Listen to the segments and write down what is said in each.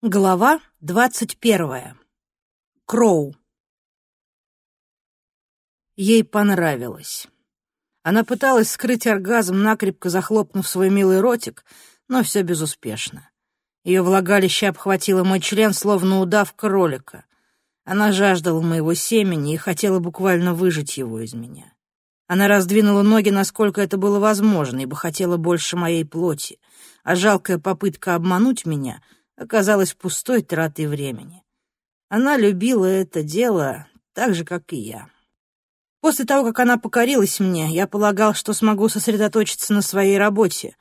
Глава двадцать первая. Кроу. Ей понравилось. Она пыталась скрыть оргазм, накрепко захлопнув свой милый ротик, но все безуспешно. Ее влагалище обхватило мой член, словно удав кролика. Она жаждала моего семени и хотела буквально выжать его из меня. Она раздвинула ноги, насколько это было возможно, ибо хотела больше моей плоти, а жалкая попытка обмануть меня — оказалась пустой тратой времени. Она любила это дело так же, как и я. После того, как она покорилась мне, я полагал, что смогу сосредоточиться на своей работе.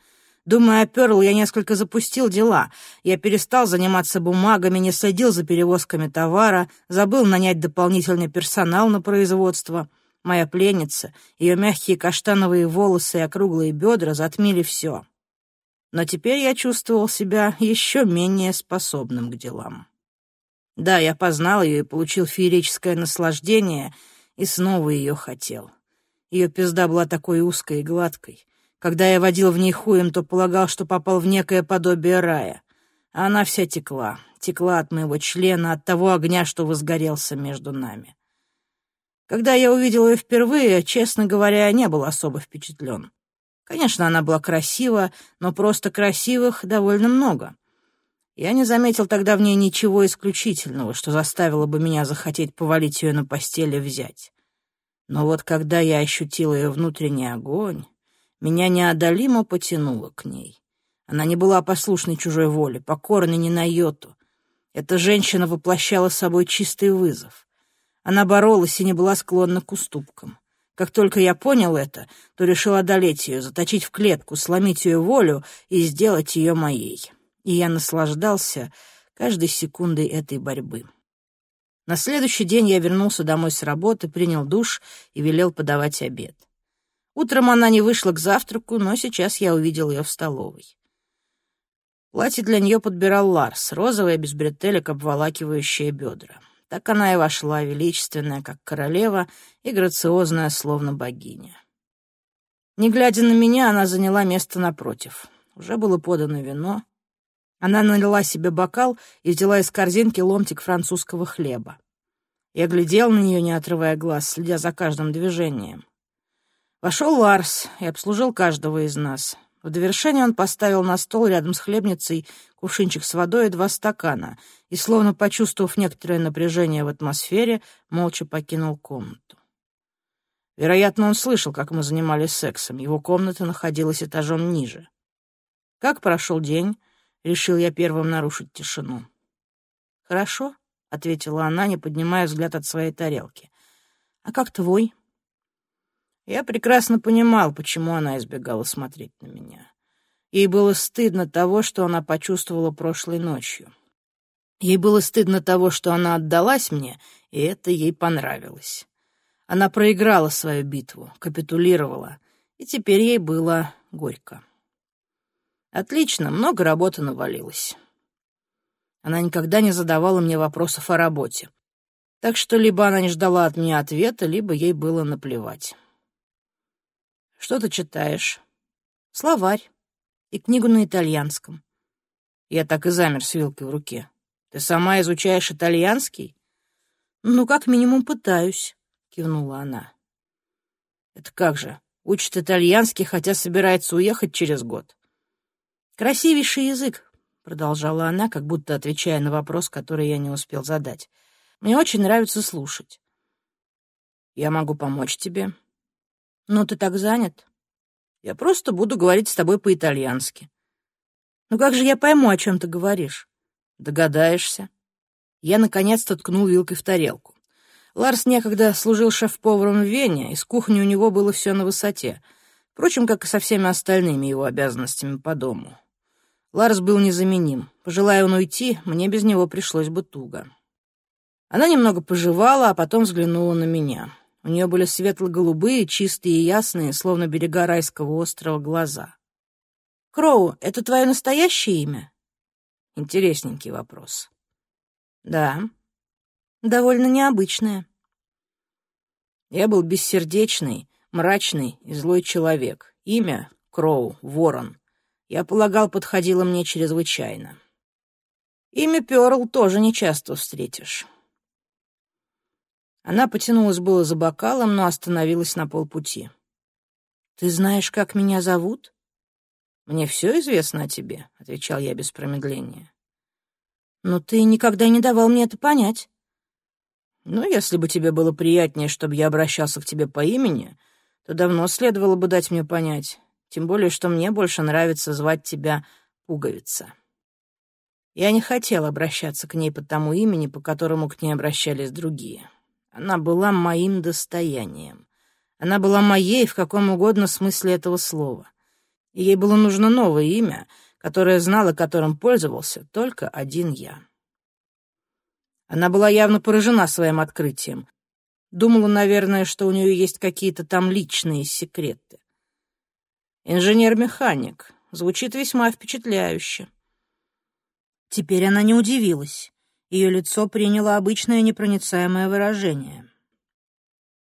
Думая о Пёрл, я несколько запустил дела. Я перестал заниматься бумагами, не следил за перевозками товара, забыл нанять дополнительный персонал на производство. Моя пленница, ее мягкие каштановые волосы и округлые бедра затмили все но теперь я чувствовал себя еще менее способным к делам. Да, я познал ее и получил феерическое наслаждение, и снова ее хотел. Ее пизда была такой узкой и гладкой. Когда я водил в ней хуем, то полагал, что попал в некое подобие рая. А она вся текла, текла от моего члена, от того огня, что возгорелся между нами. Когда я увидел ее впервые, честно говоря, не был особо впечатлен. Конечно, она была красива, но просто красивых довольно много. Я не заметил тогда в ней ничего исключительного, что заставило бы меня захотеть повалить ее на постель и взять. Но вот когда я ощутил ее внутренний огонь, меня неодолимо потянуло к ней. Она не была послушной чужой воле, покорной ни на йоту. Эта женщина воплощала собой чистый вызов. Она боролась и не была склонна к уступкам. Как только я понял это, то решил одолеть ее, заточить в клетку, сломить ее волю и сделать ее моей. И я наслаждался каждой секундой этой борьбы. На следующий день я вернулся домой с работы, принял душ и велел подавать обед. Утром она не вышла к завтраку, но сейчас я увидел ее в столовой. Платье для нее подбирал Ларс, розовое, без бретелек, обволакивающее бедра. Так она и вошла, величественная, как королева, и грациозная, словно богиня. Не глядя на меня, она заняла место напротив. Уже было подано вино. Она налила себе бокал и взяла из корзинки ломтик французского хлеба. Я глядел на нее, не отрывая глаз, следя за каждым движением. Вошел Ларс и обслужил каждого из нас. В довершение он поставил на стол рядом с хлебницей кувшинчик с водой и два стакана, и, словно почувствовав некоторое напряжение в атмосфере, молча покинул комнату. Вероятно, он слышал, как мы занимались сексом. Его комната находилась этажом ниже. Как прошел день, решил я первым нарушить тишину. «Хорошо», — ответила она, не поднимая взгляд от своей тарелки. «А как твой?» Я прекрасно понимал, почему она избегала смотреть на меня. Ей было стыдно того, что она почувствовала прошлой ночью. Ей было стыдно того, что она отдалась мне, и это ей понравилось. Она проиграла свою битву, капитулировала, и теперь ей было горько. Отлично, много работы навалилось. Она никогда не задавала мне вопросов о работе. Так что либо она не ждала от меня ответа, либо ей было наплевать. Что ты читаешь? Словарь и книгу на итальянском. Я так и замер с вилкой в руке. Ты сама изучаешь итальянский? Ну, как минимум пытаюсь, кивнула она. Это как же? Учит итальянский, хотя собирается уехать через год. Красивейший язык, продолжала она, как будто отвечая на вопрос, который я не успел задать. Мне очень нравится слушать. Я могу помочь тебе. «Но ты так занят. Я просто буду говорить с тобой по-итальянски». «Ну как же я пойму, о чем ты говоришь?» «Догадаешься». Я наконец-то ткнул вилкой в тарелку. Ларс некогда служил шеф-поваром в Вене, и с кухней у него было все на высоте, впрочем, как и со всеми остальными его обязанностями по дому. Ларс был незаменим. Пожелая он уйти, мне без него пришлось бы туго. Она немного пожевала, а потом взглянула на меня. У нее были светло-голубые, чистые и ясные, словно берега райского острова, глаза. «Кроу, это твое настоящее имя?» Интересненький вопрос. «Да». «Довольно необычное». Я был бессердечный, мрачный и злой человек. Имя — Кроу, Ворон. Я полагал, подходило мне чрезвычайно. Имя Пёрл тоже нечасто встретишь. Она потянулась было за бокалом, но остановилась на полпути. «Ты знаешь, как меня зовут?» «Мне все известно о тебе», — отвечал я без промедления. «Но ты никогда не давал мне это понять». «Ну, если бы тебе было приятнее, чтобы я обращался к тебе по имени, то давно следовало бы дать мне понять, тем более, что мне больше нравится звать тебя Пуговица». Я не хотел обращаться к ней по тому имени, по которому к ней обращались другие. Она была моим достоянием. Она была моей в каком угодно смысле этого слова. И ей было нужно новое имя, которое знала, которым пользовался только один я. Она была явно поражена своим открытием. Думала, наверное, что у нее есть какие-то там личные секреты. Инженер-механик. Звучит весьма впечатляюще. Теперь она не удивилась. Ее лицо приняло обычное непроницаемое выражение.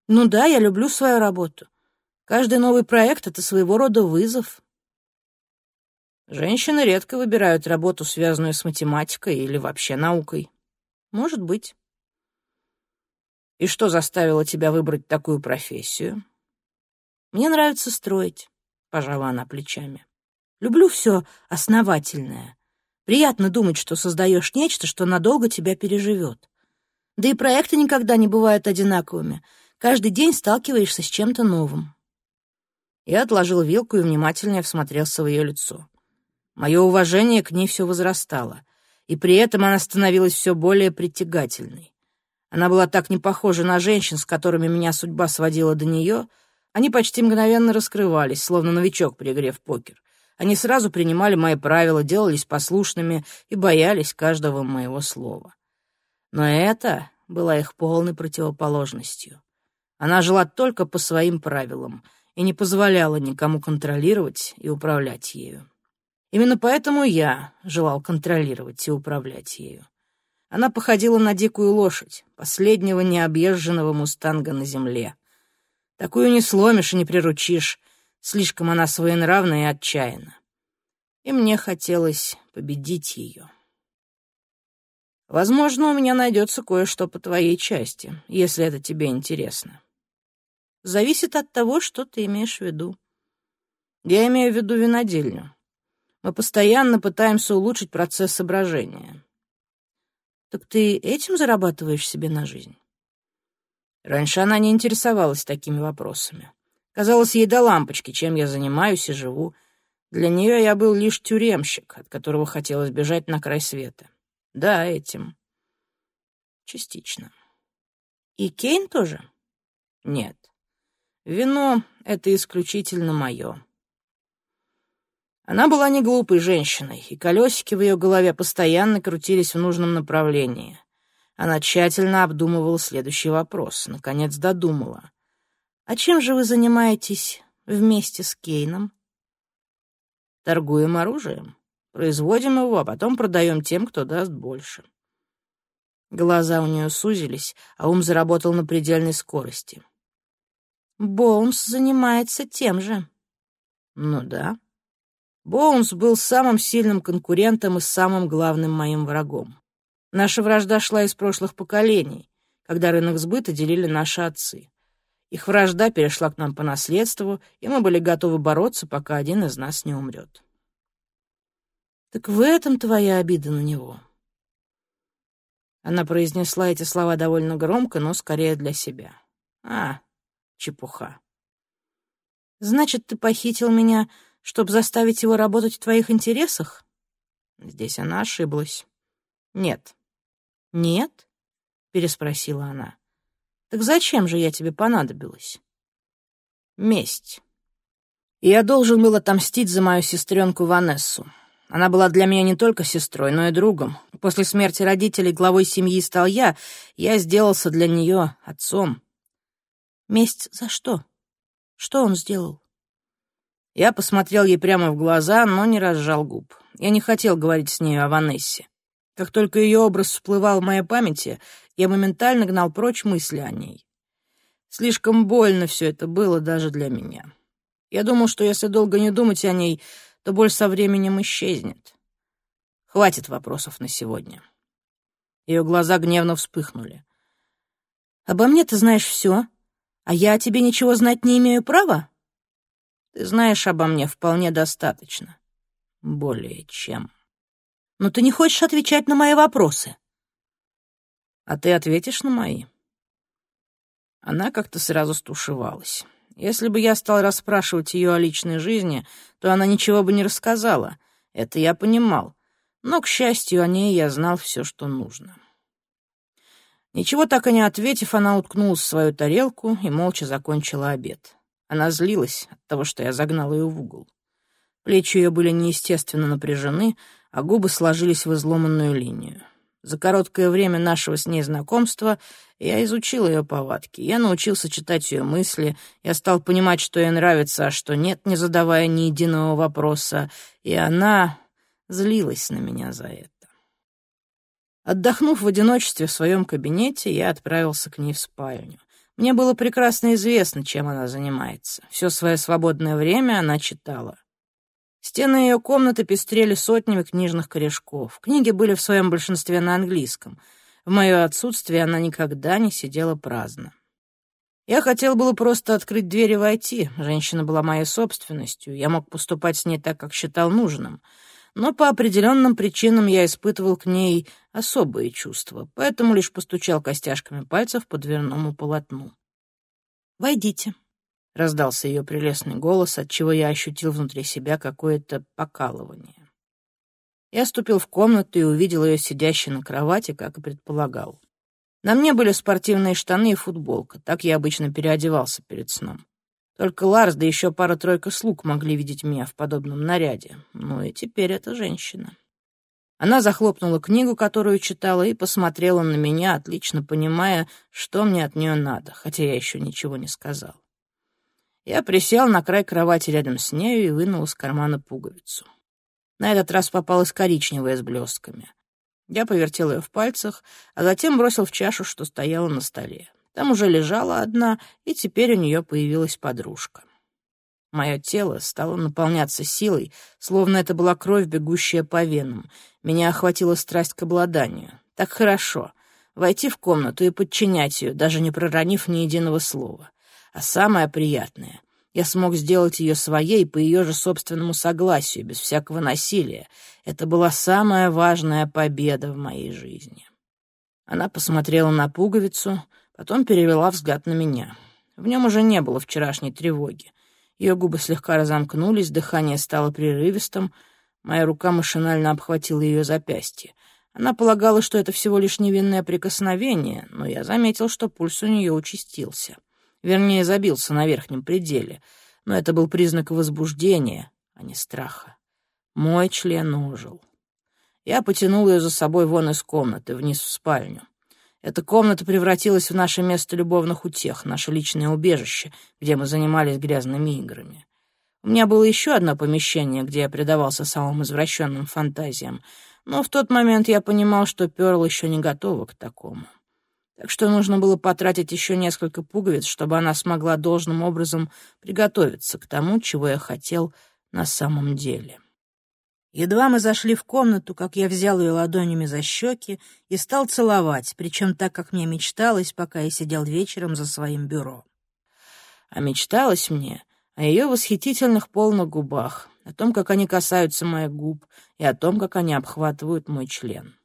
«Ну да, я люблю свою работу. Каждый новый проект — это своего рода вызов». Женщины редко выбирают работу, связанную с математикой или вообще наукой. Может быть. И что заставило тебя выбрать такую профессию? Мне нравится строить, пожала она плечами. Люблю все основательное. Приятно думать, что создаешь нечто, что надолго тебя переживет. Да и проекты никогда не бывают одинаковыми. Каждый день сталкиваешься с чем-то новым. Я отложил вилку и внимательно всмотрелся в ее лицо. Мое уважение к ней все возрастало, и при этом она становилась все более притягательной. Она была так не похожа на женщин, с которыми меня судьба сводила до нее, они почти мгновенно раскрывались, словно новичок при игре в покер. Они сразу принимали мои правила, делались послушными и боялись каждого моего слова. Но это была их полной противоположностью. Она жила только по своим правилам и не позволяла никому контролировать и управлять ею. Именно поэтому я желал контролировать и управлять ею. Она походила на дикую лошадь, последнего необъезженного мустанга на земле. Такую не сломишь и не приручишь, Слишком она своенравна и отчаянна. И мне хотелось победить ее. Возможно, у меня найдется кое-что по твоей части, если это тебе интересно. Зависит от того, что ты имеешь в виду. Я имею в виду винодельню. Мы постоянно пытаемся улучшить процесс соображения. Так ты этим зарабатываешь себе на жизнь? Раньше она не интересовалась такими вопросами. Казалось ей до лампочки, чем я занимаюсь и живу. Для нее я был лишь тюремщик, от которого хотелось бежать на край света. Да, этим. Частично. И Кейн тоже? Нет. Вино — это исключительно мое. Она была не глупой женщиной, и колесики в ее голове постоянно крутились в нужном направлении. Она тщательно обдумывала следующий вопрос, наконец додумала. «А чем же вы занимаетесь вместе с Кейном?» «Торгуем оружием. Производим его, а потом продаем тем, кто даст больше». Глаза у нее сузились, а ум заработал на предельной скорости. «Боунс занимается тем же». «Ну да». Боунс был самым сильным конкурентом и самым главным моим врагом. Наша вражда шла из прошлых поколений, когда рынок сбыта делили наши отцы. Их вражда перешла к нам по наследству, и мы были готовы бороться, пока один из нас не умрет. Так в этом твоя обида на него. Она произнесла эти слова довольно громко, но скорее для себя. А, чепуха. Значит, ты похитил меня, чтобы заставить его работать в твоих интересах? Здесь она ошиблась. Нет. Нет? переспросила она. Так зачем же я тебе понадобилась? Месть. я должен был отомстить за мою сестренку Ванессу. Она была для меня не только сестрой, но и другом. После смерти родителей главой семьи стал я, я сделался для нее отцом. Месть за что? Что он сделал? Я посмотрел ей прямо в глаза, но не разжал губ. Я не хотел говорить с ней о Ванессе. Как только ее образ всплывал в моей памяти, я моментально гнал прочь мысли о ней. Слишком больно все это было даже для меня. Я думал, что если долго не думать о ней, то боль со временем исчезнет. Хватит вопросов на сегодня». Ее глаза гневно вспыхнули. «Обо мне ты знаешь все, а я о тебе ничего знать не имею права?» «Ты знаешь обо мне вполне достаточно. Более чем». «Но ты не хочешь отвечать на мои вопросы». «А ты ответишь на мои?» Она как-то сразу стушевалась. Если бы я стал расспрашивать ее о личной жизни, то она ничего бы не рассказала. Это я понимал. Но, к счастью, о ней я знал все, что нужно. Ничего так и не ответив, она уткнулась в свою тарелку и молча закончила обед. Она злилась от того, что я загнал ее в угол. Плечи ее были неестественно напряжены, а губы сложились в изломанную линию. За короткое время нашего с ней знакомства я изучил ее повадки. Я научился читать ее мысли. Я стал понимать, что ей нравится, а что нет, не задавая ни единого вопроса. И она злилась на меня за это. Отдохнув в одиночестве в своем кабинете, я отправился к ней в спальню. Мне было прекрасно известно, чем она занимается. Все свое свободное время она читала. Стены ее комнаты пестрели сотнями книжных корешков. Книги были в своем большинстве на английском. В мое отсутствие она никогда не сидела праздно. Я хотел было просто открыть дверь и войти. Женщина была моей собственностью. Я мог поступать с ней так, как считал нужным. Но по определенным причинам я испытывал к ней особые чувства, поэтому лишь постучал костяшками пальцев по дверному полотну. «Войдите», Раздался ее прелестный голос, от чего я ощутил внутри себя какое-то покалывание. Я ступил в комнату и увидел ее сидящей на кровати, как и предполагал. На мне были спортивные штаны и футболка, так я обычно переодевался перед сном. Только Ларс, да еще пара-тройка слуг могли видеть меня в подобном наряде. Ну и теперь это женщина. Она захлопнула книгу, которую читала, и посмотрела на меня, отлично понимая, что мне от нее надо, хотя я еще ничего не сказал. Я присел на край кровати рядом с нею и вынул из кармана пуговицу. На этот раз попалась коричневая с блестками. Я повертел ее в пальцах, а затем бросил в чашу, что стояла на столе. Там уже лежала одна, и теперь у нее появилась подружка. Мое тело стало наполняться силой, словно это была кровь, бегущая по венам. Меня охватила страсть к обладанию. Так хорошо. Войти в комнату и подчинять ее, даже не проронив ни единого слова. А самое приятное — я смог сделать ее своей по ее же собственному согласию, без всякого насилия. Это была самая важная победа в моей жизни. Она посмотрела на пуговицу, потом перевела взгляд на меня. В нем уже не было вчерашней тревоги. Ее губы слегка разомкнулись, дыхание стало прерывистым. Моя рука машинально обхватила ее запястье. Она полагала, что это всего лишь невинное прикосновение, но я заметил, что пульс у нее участился. Вернее, забился на верхнем пределе. Но это был признак возбуждения, а не страха. Мой член ожил. Я потянул ее за собой вон из комнаты, вниз в спальню. Эта комната превратилась в наше место любовных утех, наше личное убежище, где мы занимались грязными играми. У меня было еще одно помещение, где я предавался самым извращенным фантазиям, но в тот момент я понимал, что Перл еще не готова к такому так что нужно было потратить еще несколько пуговиц, чтобы она смогла должным образом приготовиться к тому, чего я хотел на самом деле. Едва мы зашли в комнату, как я взял ее ладонями за щеки и стал целовать, причем так, как мне мечталось, пока я сидел вечером за своим бюро. А мечталось мне о ее восхитительных полных губах, о том, как они касаются моих губ, и о том, как они обхватывают мой член.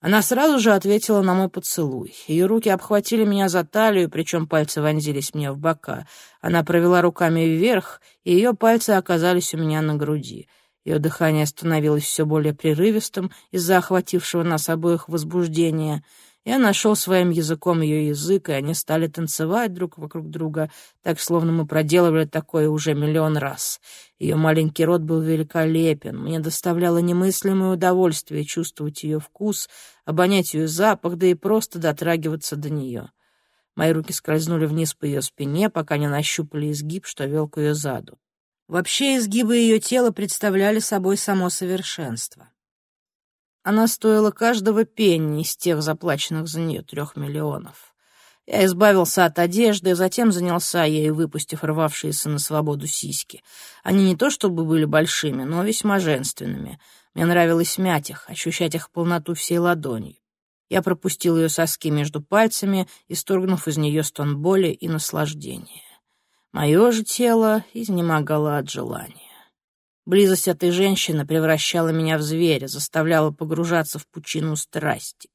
Она сразу же ответила на мой поцелуй. Ее руки обхватили меня за талию, причем пальцы вонзились мне в бока. Она провела руками вверх, и ее пальцы оказались у меня на груди. Ее дыхание становилось все более прерывистым из-за охватившего нас обоих возбуждения — я нашел своим языком ее язык, и они стали танцевать друг вокруг друга, так, словно мы проделывали такое уже миллион раз. Ее маленький рот был великолепен. Мне доставляло немыслимое удовольствие чувствовать ее вкус, обонять ее запах, да и просто дотрагиваться до нее. Мои руки скользнули вниз по ее спине, пока не нащупали изгиб, что вел к ее заду. Вообще изгибы ее тела представляли собой само совершенство. Она стоила каждого пенни из тех заплаченных за нее трех миллионов. Я избавился от одежды, затем занялся ею, выпустив рвавшиеся на свободу сиськи. Они не то чтобы были большими, но весьма женственными. Мне нравилось мять их, ощущать их полноту всей ладонью. Я пропустил ее соски между пальцами, исторгнув из нее стон боли и наслаждения. Мое же тело изнемогало от желания. Близость этой женщины превращала меня в зверя, заставляла погружаться в пучину страсти.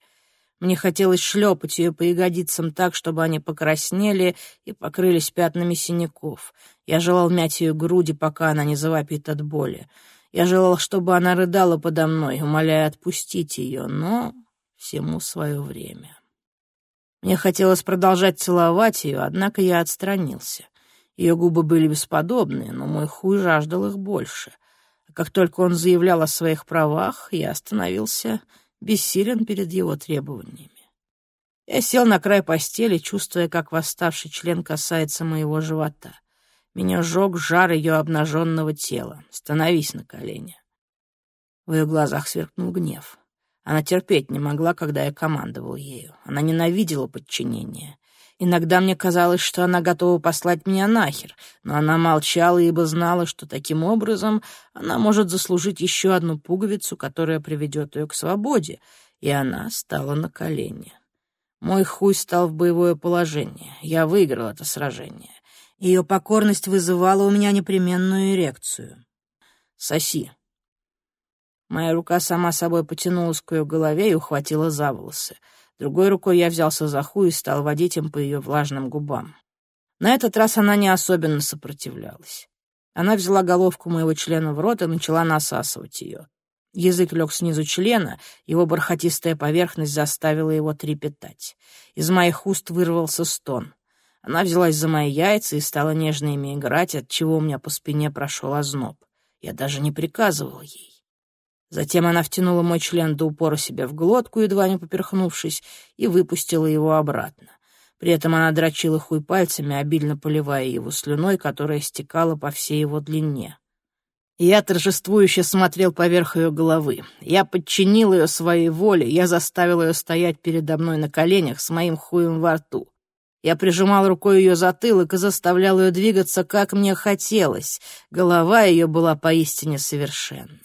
Мне хотелось шлепать ее по ягодицам так, чтобы они покраснели и покрылись пятнами синяков. Я желал мять ее груди, пока она не завопит от боли. Я желал, чтобы она рыдала подо мной, умоляя отпустить ее, но всему свое время. Мне хотелось продолжать целовать ее, однако я отстранился. Ее губы были бесподобные, но мой хуй жаждал их больше. Как только он заявлял о своих правах, я становился бессилен перед его требованиями. Я сел на край постели, чувствуя, как восставший член касается моего живота. Меня жег жар ее обнаженного тела. Становись на колени. В ее глазах сверкнул гнев. Она терпеть не могла, когда я командовал ею. Она ненавидела подчинение. Иногда мне казалось, что она готова послать меня нахер, но она молчала, ибо знала, что таким образом она может заслужить еще одну пуговицу, которая приведет ее к свободе, и она стала на колени. Мой хуй стал в боевое положение. Я выиграл это сражение. Ее покорность вызывала у меня непременную эрекцию. «Соси». Моя рука сама собой потянулась к ее голове и ухватила за волосы. Другой рукой я взялся за хуй и стал водить им по ее влажным губам. На этот раз она не особенно сопротивлялась. Она взяла головку моего члена в рот и начала насасывать ее. Язык лег снизу члена, его бархатистая поверхность заставила его трепетать. Из моих уст вырвался стон. Она взялась за мои яйца и стала нежно ими играть, от чего у меня по спине прошел озноб. Я даже не приказывал ей. Затем она втянула мой член до упора себе в глотку, едва не поперхнувшись, и выпустила его обратно. При этом она дрочила хуй пальцами, обильно поливая его слюной, которая стекала по всей его длине. Я торжествующе смотрел поверх ее головы. Я подчинил ее своей воле, я заставил ее стоять передо мной на коленях с моим хуем во рту. Я прижимал рукой ее затылок и заставлял ее двигаться, как мне хотелось. Голова ее была поистине совершенна.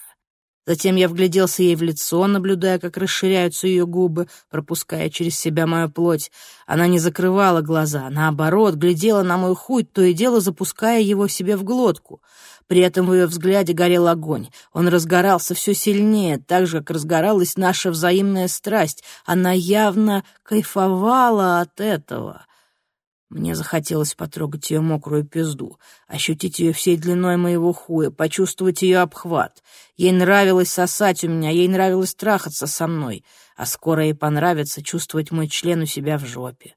Затем я вгляделся ей в лицо, наблюдая, как расширяются ее губы, пропуская через себя мою плоть. Она не закрывала глаза, наоборот, глядела на мой хуй, то и дело запуская его себе в глотку. При этом в ее взгляде горел огонь. Он разгорался все сильнее, так же, как разгоралась наша взаимная страсть. Она явно кайфовала от этого. Мне захотелось потрогать ее мокрую пизду, ощутить ее всей длиной моего хуя, почувствовать ее обхват. Ей нравилось сосать у меня, ей нравилось трахаться со мной, а скоро ей понравится чувствовать мой член у себя в жопе.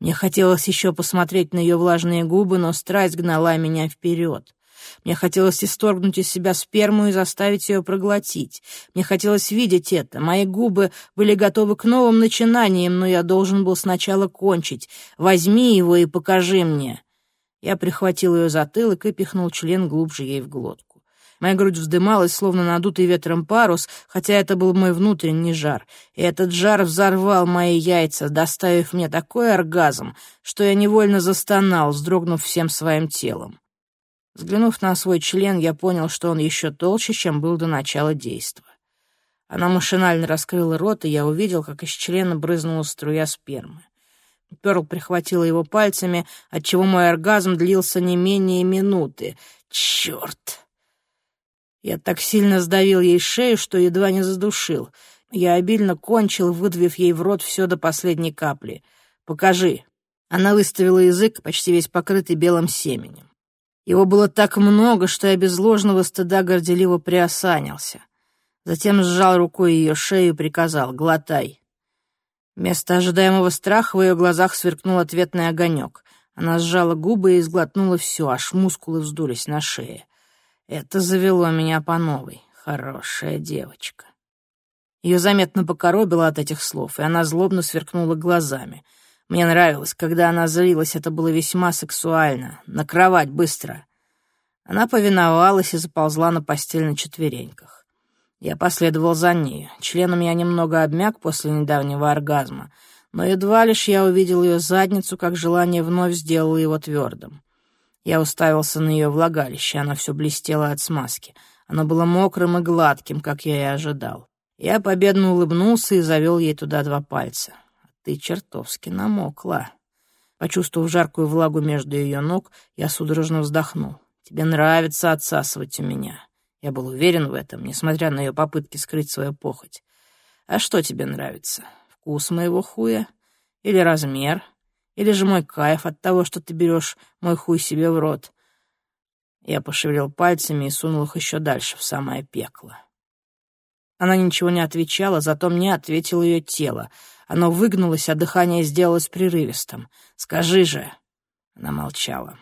Мне хотелось еще посмотреть на ее влажные губы, но страсть гнала меня вперед. Мне хотелось исторгнуть из себя сперму и заставить ее проглотить. Мне хотелось видеть это. Мои губы были готовы к новым начинаниям, но я должен был сначала кончить. Возьми его и покажи мне. Я прихватил ее затылок и пихнул член глубже ей в глотку. Моя грудь вздымалась, словно надутый ветром парус, хотя это был мой внутренний жар. И этот жар взорвал мои яйца, доставив мне такой оргазм, что я невольно застонал, вздрогнув всем своим телом. Взглянув на свой член, я понял, что он еще толще, чем был до начала действа. Она машинально раскрыла рот, и я увидел, как из члена брызнула струя спермы. Перл прихватила его пальцами, отчего мой оргазм длился не менее минуты. Черт! Я так сильно сдавил ей шею, что едва не задушил. Я обильно кончил, выдавив ей в рот все до последней капли. «Покажи». Она выставила язык, почти весь покрытый белым семенем. Его было так много, что я без ложного стыда горделиво приосанился. Затем сжал рукой ее шею и приказал «Глотай». Вместо ожидаемого страха в ее глазах сверкнул ответный огонек. Она сжала губы и изглотнула все, аж мускулы вздулись на шее. Это завело меня по новой. Хорошая девочка. Ее заметно покоробило от этих слов, и она злобно сверкнула глазами — мне нравилось, когда она злилась, это было весьма сексуально. На кровать, быстро. Она повиновалась и заползла на постель на четвереньках. Я последовал за ней. Член у меня немного обмяк после недавнего оргазма, но едва лишь я увидел ее задницу, как желание вновь сделало его твердым. Я уставился на ее влагалище, она все блестела от смазки. Оно было мокрым и гладким, как я и ожидал. Я победно улыбнулся и завел ей туда два пальца. «Ты чертовски намокла». Почувствовав жаркую влагу между ее ног, я судорожно вздохнул. «Тебе нравится отсасывать у меня». Я был уверен в этом, несмотря на ее попытки скрыть свою похоть. «А что тебе нравится? Вкус моего хуя? Или размер? Или же мой кайф от того, что ты берешь мой хуй себе в рот?» Я пошевелил пальцами и сунул их еще дальше, в самое пекло. Она ничего не отвечала, зато мне ответило ее тело. Оно выгнулось, а дыхание сделалось прерывистым. «Скажи же!» Она молчала.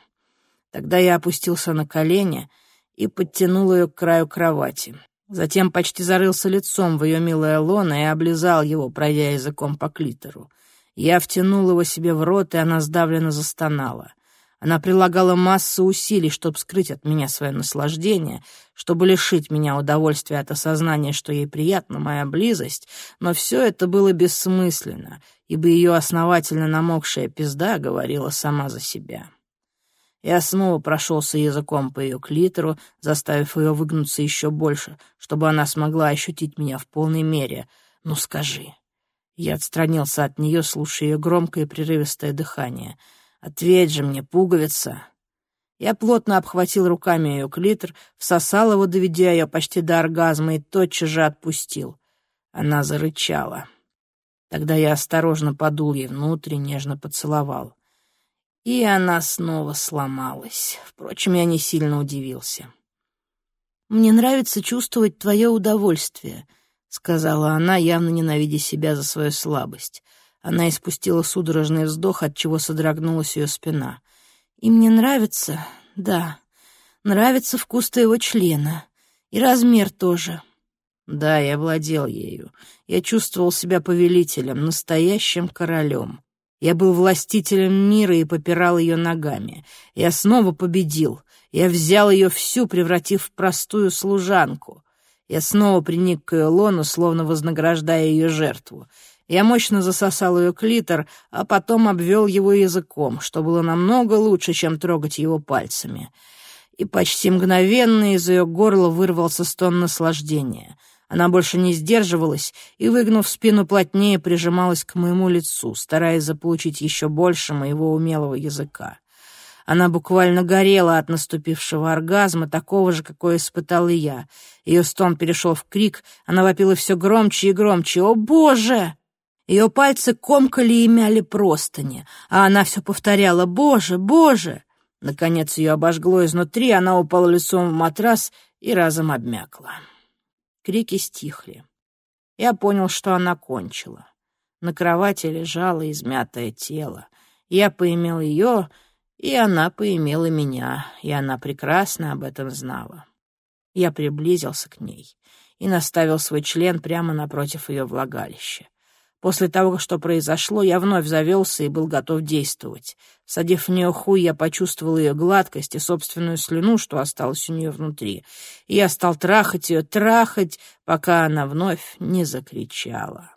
Тогда я опустился на колени и подтянул ее к краю кровати. Затем почти зарылся лицом в ее милое лоно и облизал его, пройдя языком по клитору. Я втянул его себе в рот, и она сдавленно застонала. Она прилагала массу усилий, чтобы скрыть от меня свое наслаждение, чтобы лишить меня удовольствия от осознания, что ей приятна моя близость, но все это было бессмысленно, ибо ее основательно намокшая пизда говорила сама за себя. Я снова прошелся языком по ее клитору, заставив ее выгнуться еще больше, чтобы она смогла ощутить меня в полной мере. «Ну скажи». Я отстранился от нее, слушая ее громкое и прерывистое дыхание — Ответь же мне, пуговица. Я плотно обхватил руками ее клитор, всосал его, доведя ее почти до оргазма, и тотчас же отпустил. Она зарычала. Тогда я осторожно подул ей внутрь и нежно поцеловал. И она снова сломалась. Впрочем, я не сильно удивился. «Мне нравится чувствовать твое удовольствие», — сказала она, явно ненавидя себя за свою слабость. Она испустила судорожный вздох, от чего содрогнулась ее спина. «И мне нравится, да, нравится вкус твоего члена. И размер тоже». Да, я владел ею. Я чувствовал себя повелителем, настоящим королем. Я был властителем мира и попирал ее ногами. Я снова победил. Я взял ее всю, превратив в простую служанку. Я снова приник к ее лону, словно вознаграждая ее жертву. Я мощно засосал ее клитор, а потом обвел его языком, что было намного лучше, чем трогать его пальцами. И почти мгновенно из ее горла вырвался стон наслаждения. Она больше не сдерживалась и, выгнув спину плотнее, прижималась к моему лицу, стараясь заполучить еще больше моего умелого языка. Она буквально горела от наступившего оргазма, такого же, какой испытал и я. Ее стон перешел в крик, она вопила все громче и громче. «О, Боже!» Ее пальцы комкали и мяли простыни, а она все повторяла «Боже, Боже!». Наконец ее обожгло изнутри, она упала лицом в матрас и разом обмякла. Крики стихли. Я понял, что она кончила. На кровати лежало измятое тело. Я поимел ее, и она поимела меня, и она прекрасно об этом знала. Я приблизился к ней и наставил свой член прямо напротив ее влагалища. После того, что произошло, я вновь завелся и был готов действовать. Садив в нее хуй, я почувствовал ее гладкость и собственную слюну, что осталось у нее внутри. И я стал трахать ее, трахать, пока она вновь не закричала.